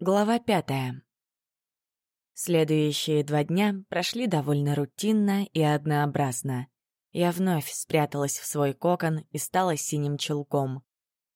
Глава пятая. Следующие два дня прошли довольно рутинно и однообразно. Я вновь спряталась в свой кокон и стала синим челком.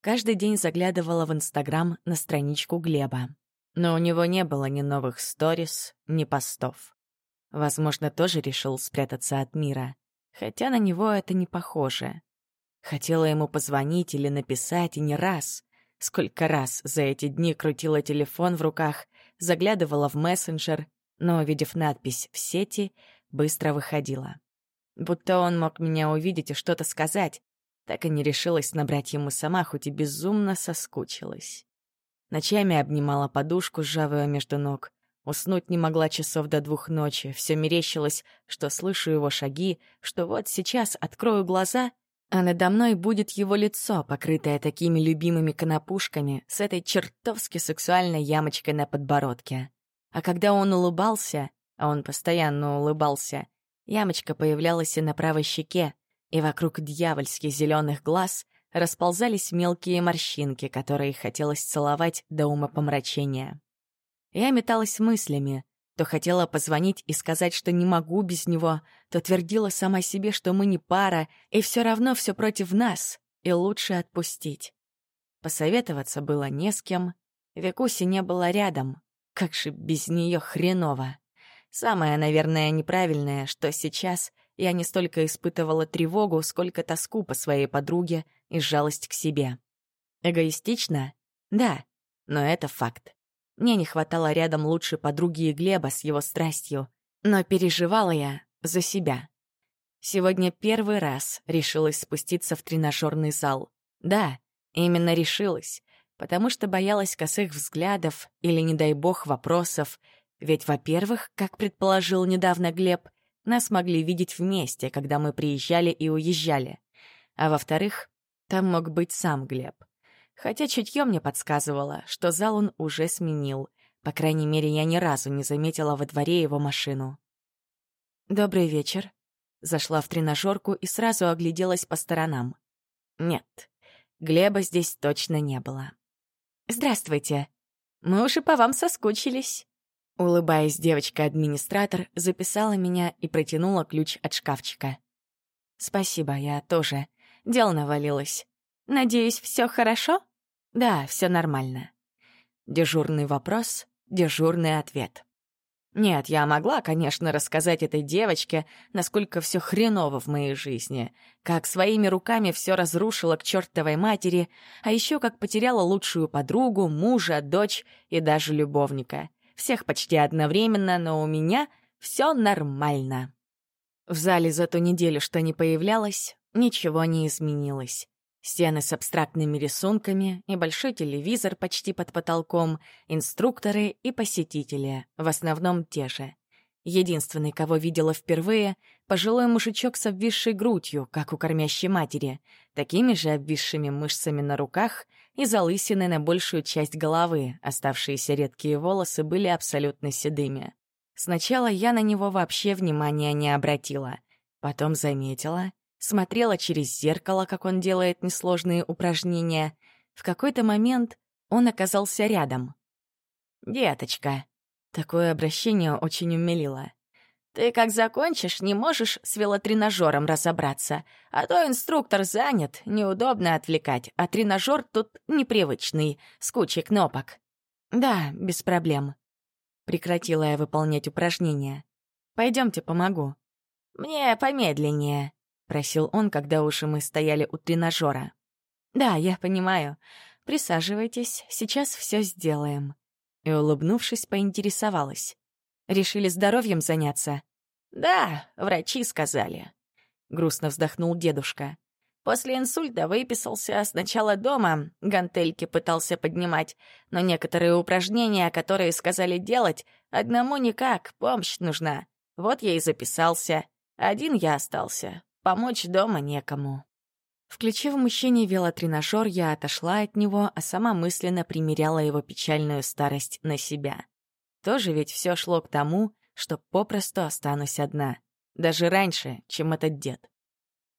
Каждый день заглядывала в Инстаграм на страничку Глеба. Но у него не было ни новых сторис, ни постов. Возможно, тоже решил спрятаться от мира. Хотя на него это не похоже. Хотела ему позвонить или написать, и не раз. Сколько раз за эти дни крутила телефон в руках, заглядывала в мессенджер, но, увидев надпись «в сети», быстро выходила. Будто он мог меня увидеть и что-то сказать, так и не решилась набрать ему сама, хоть и безумно соскучилась. Ночами обнимала подушку, сжавая между ног. Уснуть не могла часов до двух ночи. Все мерещилось, что слышу его шаги, что вот сейчас открою глаза — а надо мной будет его лицо, покрытое такими любимыми конопушками, с этой чертовски сексуальной ямочкой на подбородке. А когда он улыбался, а он постоянно улыбался, ямочка появлялась и на правой щеке, и вокруг дьявольски зеленых глаз расползались мелкие морщинки, которые хотелось целовать до умопомрачения. Я металась мыслями, то хотела позвонить и сказать, что не могу без него, то твердила сама себе, что мы не пара, и все равно все против нас, и лучше отпустить. Посоветоваться было не с кем. Викуси не было рядом. Как же без нее хреново. Самое, наверное, неправильное, что сейчас я не столько испытывала тревогу, сколько тоску по своей подруге и жалость к себе. Эгоистично? Да, но это факт. Мне не хватало рядом лучшей подруги и Глеба с его страстью, но переживала я за себя. Сегодня первый раз решилась спуститься в тренажерный зал. Да, именно решилась, потому что боялась косых взглядов или, не дай бог, вопросов. Ведь, во-первых, как предположил недавно Глеб, нас могли видеть вместе, когда мы приезжали и уезжали. А во-вторых, там мог быть сам Глеб. Хотя чутье мне подсказывало, что зал он уже сменил. По крайней мере, я ни разу не заметила во дворе его машину. «Добрый вечер». Зашла в тренажерку и сразу огляделась по сторонам. Нет, Глеба здесь точно не было. «Здравствуйте. Мы уже по вам соскучились». Улыбаясь, девочка-администратор записала меня и протянула ключ от шкафчика. «Спасибо, я тоже. Дело навалилось. Надеюсь, все хорошо? Да, все нормально. Дежурный вопрос, дежурный ответ. Нет, я могла, конечно, рассказать этой девочке, насколько все хреново в моей жизни, как своими руками все разрушила к чертовой матери, а еще как потеряла лучшую подругу, мужа, дочь и даже любовника. Всех почти одновременно, но у меня все нормально. В зале за ту неделю, что не появлялась, ничего не изменилось. Стены с абстрактными рисунками и большой телевизор почти под потолком, инструкторы и посетители, в основном те же. Единственный, кого видела впервые, пожилой мужичок с обвисшей грудью, как у кормящей матери, такими же обвисшими мышцами на руках и залысиной на большую часть головы, оставшиеся редкие волосы были абсолютно седыми. Сначала я на него вообще внимания не обратила, потом заметила смотрела через зеркало, как он делает несложные упражнения. В какой-то момент он оказался рядом. «Деточка», такое обращение очень умилило. «Ты как закончишь, не можешь с велотренажером разобраться, а то инструктор занят, неудобно отвлекать, а тренажер тут непривычный, с кучей кнопок». «Да, без проблем». Прекратила я выполнять упражнения. Пойдемте, помогу». «Мне помедленнее», — просил он, когда уж мы стояли у тренажера. «Да, я понимаю. Присаживайтесь, сейчас все сделаем». И, улыбнувшись, поинтересовалась. «Решили здоровьем заняться?» «Да, врачи сказали», — грустно вздохнул дедушка. После инсульта выписался сначала дома, гантельки пытался поднимать, но некоторые упражнения, которые сказали делать, одному никак, помощь нужна. Вот я и записался. Один я остался, Помочь дома некому. Включив мужчине велотренажер, я отошла от него, а сама мысленно примеряла его печальную старость на себя. Тоже ведь все шло к тому, что попросту останусь одна. Даже раньше, чем этот дед.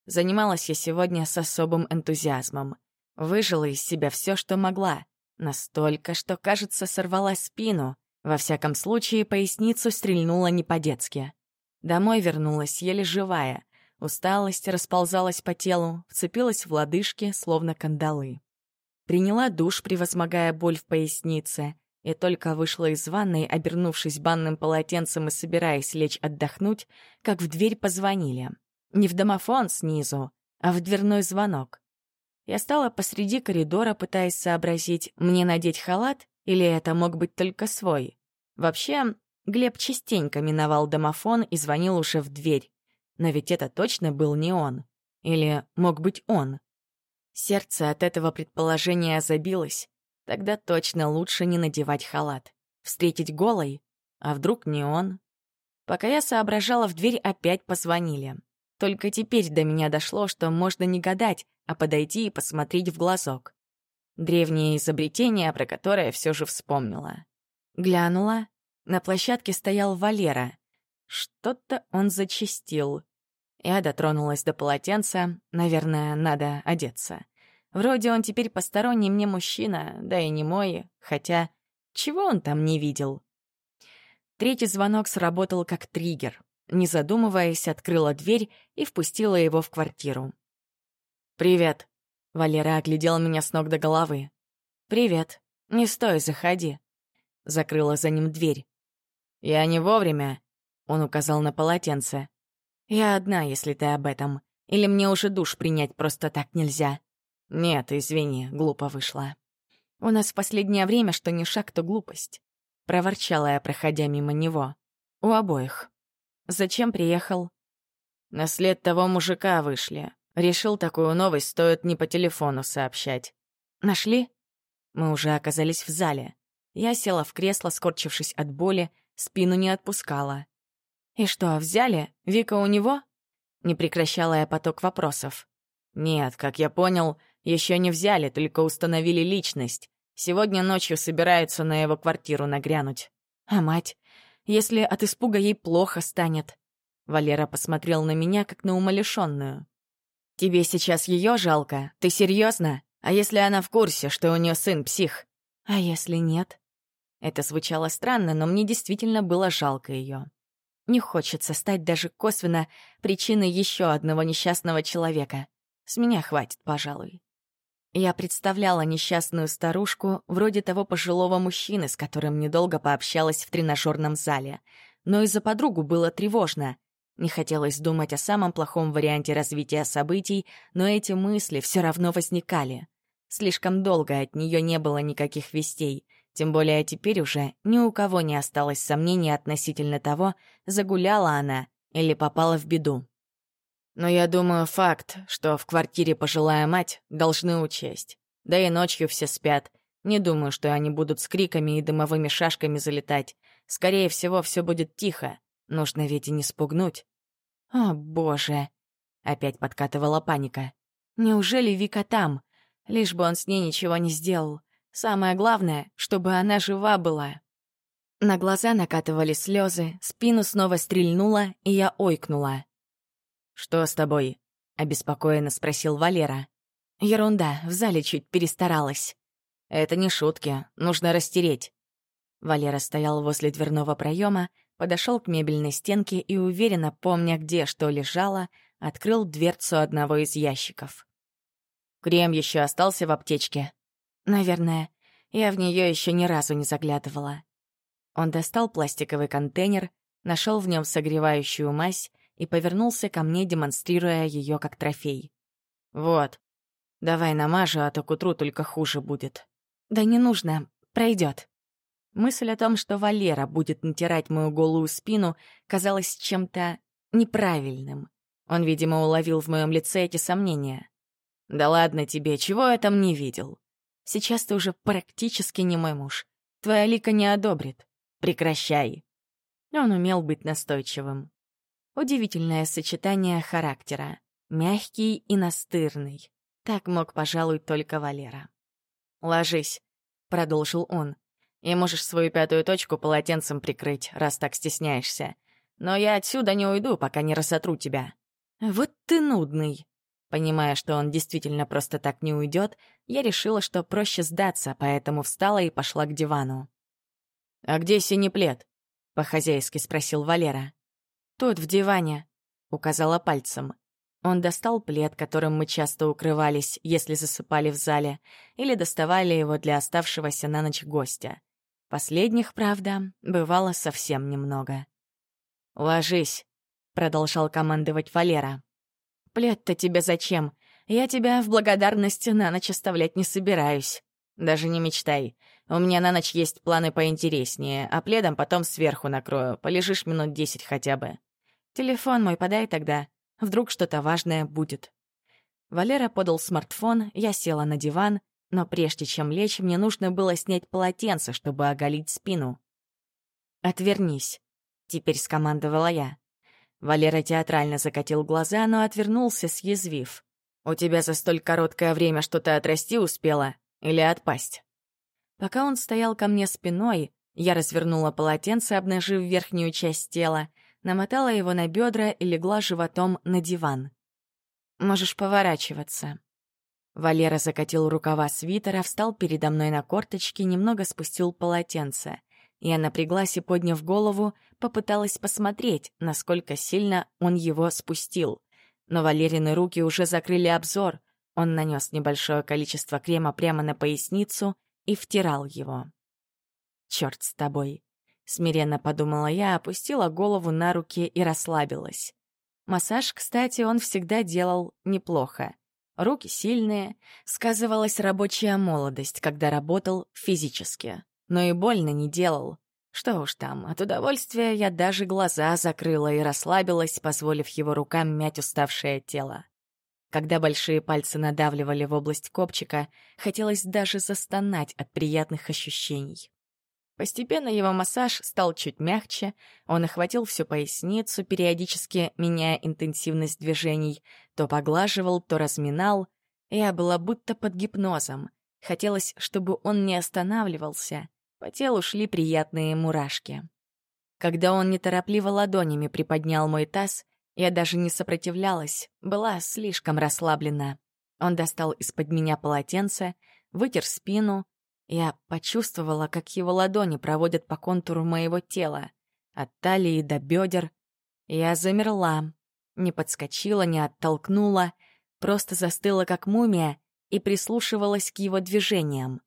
Занималась я сегодня с особым энтузиазмом. Выжила из себя все, что могла. Настолько, что, кажется, сорвала спину. Во всяком случае, поясницу стрельнула не по-детски. Домой вернулась еле живая. Усталость расползалась по телу, вцепилась в лодыжки, словно кандалы. Приняла душ, превозмогая боль в пояснице, и только вышла из ванной, обернувшись банным полотенцем и собираясь лечь отдохнуть, как в дверь позвонили. Не в домофон снизу, а в дверной звонок. Я стала посреди коридора, пытаясь сообразить, мне надеть халат или это мог быть только свой. Вообще, Глеб частенько миновал домофон и звонил уже в дверь. Но ведь это точно был не он. Или мог быть он. Сердце от этого предположения забилось. Тогда точно лучше не надевать халат. Встретить голой? А вдруг не он? Пока я соображала, в дверь опять позвонили. Только теперь до меня дошло, что можно не гадать, а подойти и посмотреть в глазок. Древнее изобретение, про которое все же вспомнила. Глянула. На площадке стоял Валера. Что-то он зачистил. Я дотронулась до полотенца. Наверное, надо одеться. Вроде он теперь посторонний мне мужчина, да и не мой, хотя чего он там не видел? Третий звонок сработал как триггер. Не задумываясь, открыла дверь и впустила его в квартиру. «Привет». Валера оглядел меня с ног до головы. «Привет. Не стой, заходи». Закрыла за ним дверь. «Я не вовремя», — он указал на полотенце. «Я одна, если ты об этом. Или мне уже душ принять просто так нельзя?» «Нет, извини, глупо вышло». «У нас в последнее время что ни шаг, то глупость», — проворчала я, проходя мимо него. «У обоих». «Зачем приехал?» «На след того мужика вышли. Решил, такую новость стоит не по телефону сообщать». «Нашли?» Мы уже оказались в зале. Я села в кресло, скорчившись от боли, спину не отпускала. «И что, взяли? Вика у него?» Не прекращала я поток вопросов. «Нет, как я понял, еще не взяли, только установили личность. Сегодня ночью собираются на его квартиру нагрянуть. А мать? Если от испуга ей плохо станет?» Валера посмотрел на меня, как на умалишенную. «Тебе сейчас ее жалко? Ты серьезно? А если она в курсе, что у нее сын псих?» «А если нет?» Это звучало странно, но мне действительно было жалко ее. Не хочется стать даже косвенно причиной еще одного несчастного человека. С меня хватит, пожалуй. Я представляла несчастную старушку, вроде того пожилого мужчины, с которым недолго пообщалась в тренажерном зале. Но и за подругу было тревожно. Не хотелось думать о самом плохом варианте развития событий, но эти мысли все равно возникали. Слишком долго от нее не было никаких вестей — тем более теперь уже ни у кого не осталось сомнений относительно того, загуляла она или попала в беду. Но я думаю, факт, что в квартире пожилая мать, должны учесть. Да и ночью все спят. Не думаю, что они будут с криками и дымовыми шашками залетать. Скорее всего, все будет тихо. Нужно ведь и не спугнуть. О, боже. Опять подкатывала паника. Неужели Вика там? Лишь бы он с ней ничего не сделал. Самое главное, чтобы она жива была. На глаза накатывали слезы, спину снова стрельнула, и я ойкнула. «Что с тобой?» — обеспокоенно спросил Валера. «Ерунда, в зале чуть перестаралась». «Это не шутки, нужно растереть». Валера стоял возле дверного проема, подошел к мебельной стенке и, уверенно помня, где что лежало, открыл дверцу одного из ящиков. «Крем еще остался в аптечке?» Наверное, я в нее еще ни разу не заглядывала. Он достал пластиковый контейнер, нашел в нем согревающую мазь и повернулся ко мне, демонстрируя ее как трофей. «Вот, давай намажу, а то к утру только хуже будет». «Да не нужно, пройдет. Мысль о том, что Валера будет натирать мою голую спину, казалась чем-то неправильным. Он, видимо, уловил в моем лице эти сомнения. «Да ладно тебе, чего я там не видел?» Сейчас ты уже практически не мой муж. Твоя лика не одобрит. Прекращай. Он умел быть настойчивым. Удивительное сочетание характера. Мягкий и настырный. Так мог, пожалуй, только Валера. «Ложись», — продолжил он. «И можешь свою пятую точку полотенцем прикрыть, раз так стесняешься. Но я отсюда не уйду, пока не рассотру тебя». «Вот ты нудный». Понимая, что он действительно просто так не уйдет, я решила, что проще сдаться, поэтому встала и пошла к дивану. «А где синий плед?» — по-хозяйски спросил Валера. «Тут, в диване», — указала пальцем. Он достал плед, которым мы часто укрывались, если засыпали в зале, или доставали его для оставшегося на ночь гостя. Последних, правда, бывало совсем немного. «Ложись», — продолжал командовать Валера. «Плед-то тебе зачем? Я тебя в благодарность на ночь оставлять не собираюсь. Даже не мечтай. У меня на ночь есть планы поинтереснее, а пледом потом сверху накрою. Полежишь минут десять хотя бы. Телефон мой подай тогда. Вдруг что-то важное будет». Валера подал смартфон, я села на диван, но прежде чем лечь, мне нужно было снять полотенце, чтобы оголить спину. «Отвернись», — теперь скомандовала я. Валера театрально закатил глаза, но отвернулся, съязвив. «У тебя за столь короткое время что-то отрасти успело? Или отпасть?» Пока он стоял ко мне спиной, я развернула полотенце, обнажив верхнюю часть тела, намотала его на бедра и легла животом на диван. «Можешь поворачиваться», Валера закатил рукава свитера, встал передо мной на корточки, немного спустил полотенце. Я напряглась и, подняв голову, попыталась посмотреть, насколько сильно он его спустил. Но Валерины руки уже закрыли обзор. Он нанес небольшое количество крема прямо на поясницу и втирал его. «Чёрт с тобой!» — смиренно подумала я, опустила голову на руки и расслабилась. Массаж, кстати, он всегда делал неплохо. Руки сильные, сказывалась рабочая молодость, когда работал физически. Но и больно не делал. Что уж там, от удовольствия я даже глаза закрыла и расслабилась, позволив его рукам мять уставшее тело. Когда большие пальцы надавливали в область копчика, хотелось даже застонать от приятных ощущений. Постепенно его массаж стал чуть мягче, он охватил всю поясницу, периодически меняя интенсивность движений, то поглаживал, то разминал. Я была будто под гипнозом. Хотелось, чтобы он не останавливался. По телу шли приятные мурашки. Когда он неторопливо ладонями приподнял мой таз, я даже не сопротивлялась, была слишком расслаблена. Он достал из-под меня полотенце, вытер спину, я почувствовала, как его ладони проводят по контуру моего тела, от талии до бедер. Я замерла, не подскочила, не оттолкнула, просто застыла как мумия и прислушивалась к его движениям.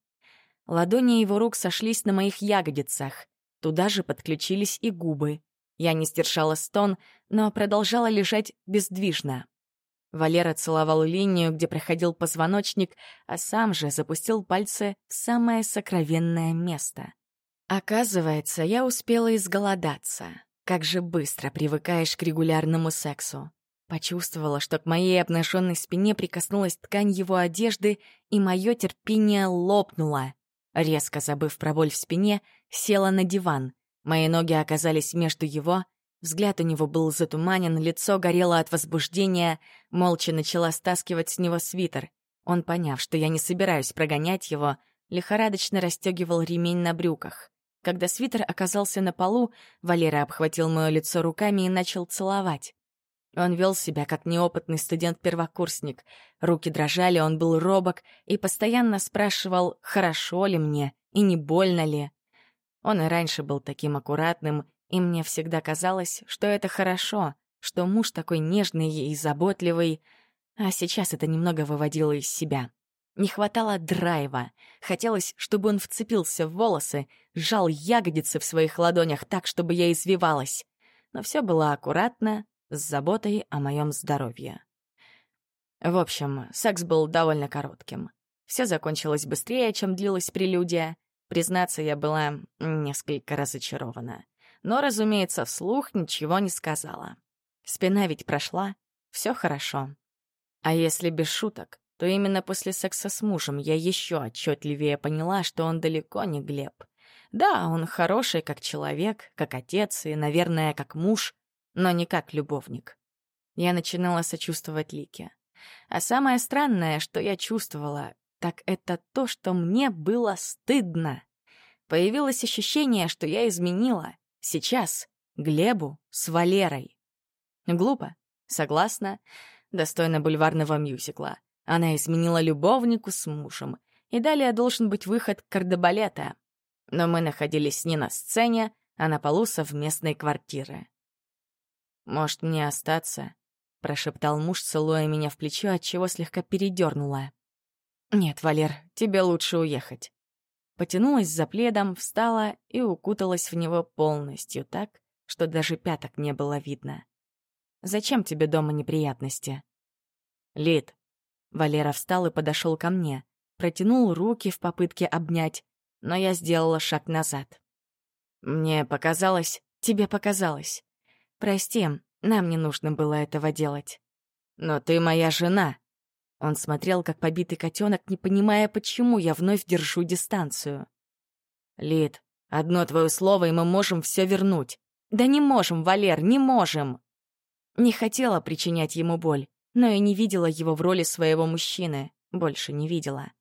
Ладони его рук сошлись на моих ягодицах, туда же подключились и губы. Я не стершала стон, но продолжала лежать бездвижно. Валера целовал линию, где проходил позвоночник, а сам же запустил пальцы в самое сокровенное место. Оказывается, я успела изголодаться. Как же быстро привыкаешь к регулярному сексу. Почувствовала, что к моей обнаженной спине прикоснулась ткань его одежды, и мое терпение лопнуло. Резко забыв про боль в спине, села на диван. Мои ноги оказались между его Взгляд у него был затуманен, лицо горело от возбуждения, молча начала стаскивать с него свитер. Он, поняв, что я не собираюсь прогонять его, лихорадочно расстегивал ремень на брюках. Когда свитер оказался на полу, Валера обхватил мое лицо руками и начал целовать. Он вел себя как неопытный студент-первокурсник. Руки дрожали, он был робок и постоянно спрашивал, хорошо ли мне и не больно ли. Он и раньше был таким аккуратным и мне всегда казалось, что это хорошо, что муж такой нежный и заботливый, а сейчас это немного выводило из себя. Не хватало драйва. Хотелось, чтобы он вцепился в волосы, сжал ягодицы в своих ладонях так, чтобы я извивалась. Но все было аккуратно, с заботой о моем здоровье. В общем, секс был довольно коротким. Все закончилось быстрее, чем длилась прелюдия. Признаться, я была несколько разочарована но, разумеется, вслух ничего не сказала. Спина ведь прошла, все хорошо. А если без шуток, то именно после секса с мужем я еще отчетливее поняла, что он далеко не Глеб. Да, он хороший как человек, как отец и, наверное, как муж, но не как любовник. Я начинала сочувствовать Лике. А самое странное, что я чувствовала, так это то, что мне было стыдно. Появилось ощущение, что я изменила, Сейчас Глебу с Валерой. Глупо, согласна, достойно бульварного мюзикла. Она изменила любовнику с мужем. И далее должен быть выход кардебалета. Но мы находились не на сцене, а на полу совместной квартиры. «Может, мне остаться?» — прошептал муж, целуя меня в плечо, отчего слегка передернула. «Нет, Валер, тебе лучше уехать». Потянулась за пледом, встала и укуталась в него полностью так, что даже пяток не было видно. «Зачем тебе дома неприятности?» «Лид». Валера встал и подошел ко мне, протянул руки в попытке обнять, но я сделала шаг назад. «Мне показалось, тебе показалось. Прости, нам не нужно было этого делать. Но ты моя жена». Он смотрел, как побитый котенок, не понимая, почему я вновь держу дистанцию. «Лид, одно твое слово, и мы можем все вернуть. «Да не можем, Валер, не можем!» Не хотела причинять ему боль, но и не видела его в роли своего мужчины. Больше не видела.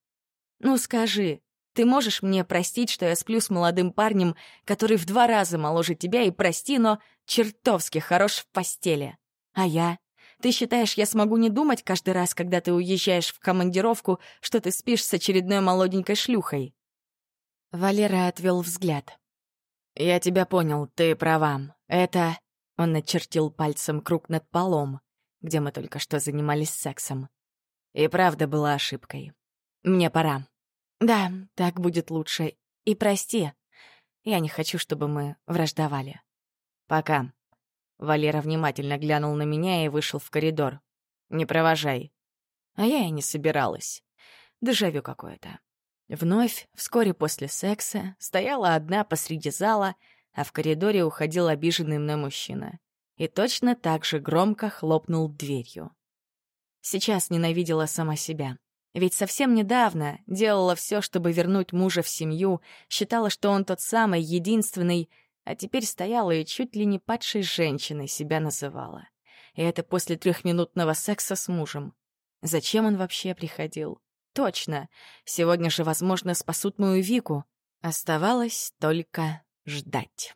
«Ну скажи, ты можешь мне простить, что я сплю с молодым парнем, который в два раза моложе тебя, и прости, но чертовски хорош в постели? А я? Ты считаешь, я смогу не думать каждый раз, когда ты уезжаешь в командировку, что ты спишь с очередной молоденькой шлюхой?» Валера отвел взгляд. «Я тебя понял, ты права. Это...» Он начертил пальцем круг над полом, где мы только что занимались сексом. И правда была ошибкой. Мне пора. Да, так будет лучше. И прости. Я не хочу, чтобы мы враждовали. Пока. Валера внимательно глянул на меня и вышел в коридор. Не провожай. А я и не собиралась. Дежавю какое-то. Вновь, вскоре после секса, стояла одна посреди зала, а в коридоре уходил обиженный мной мужчина. И точно так же громко хлопнул дверью. Сейчас ненавидела сама себя. Ведь совсем недавно делала все, чтобы вернуть мужа в семью, считала, что он тот самый, единственный, а теперь стояла и чуть ли не падшей женщиной себя называла. И это после трехминутного секса с мужем. Зачем он вообще приходил? Точно. Сегодня же, возможно, спасут мою Вику. Оставалось только ждать.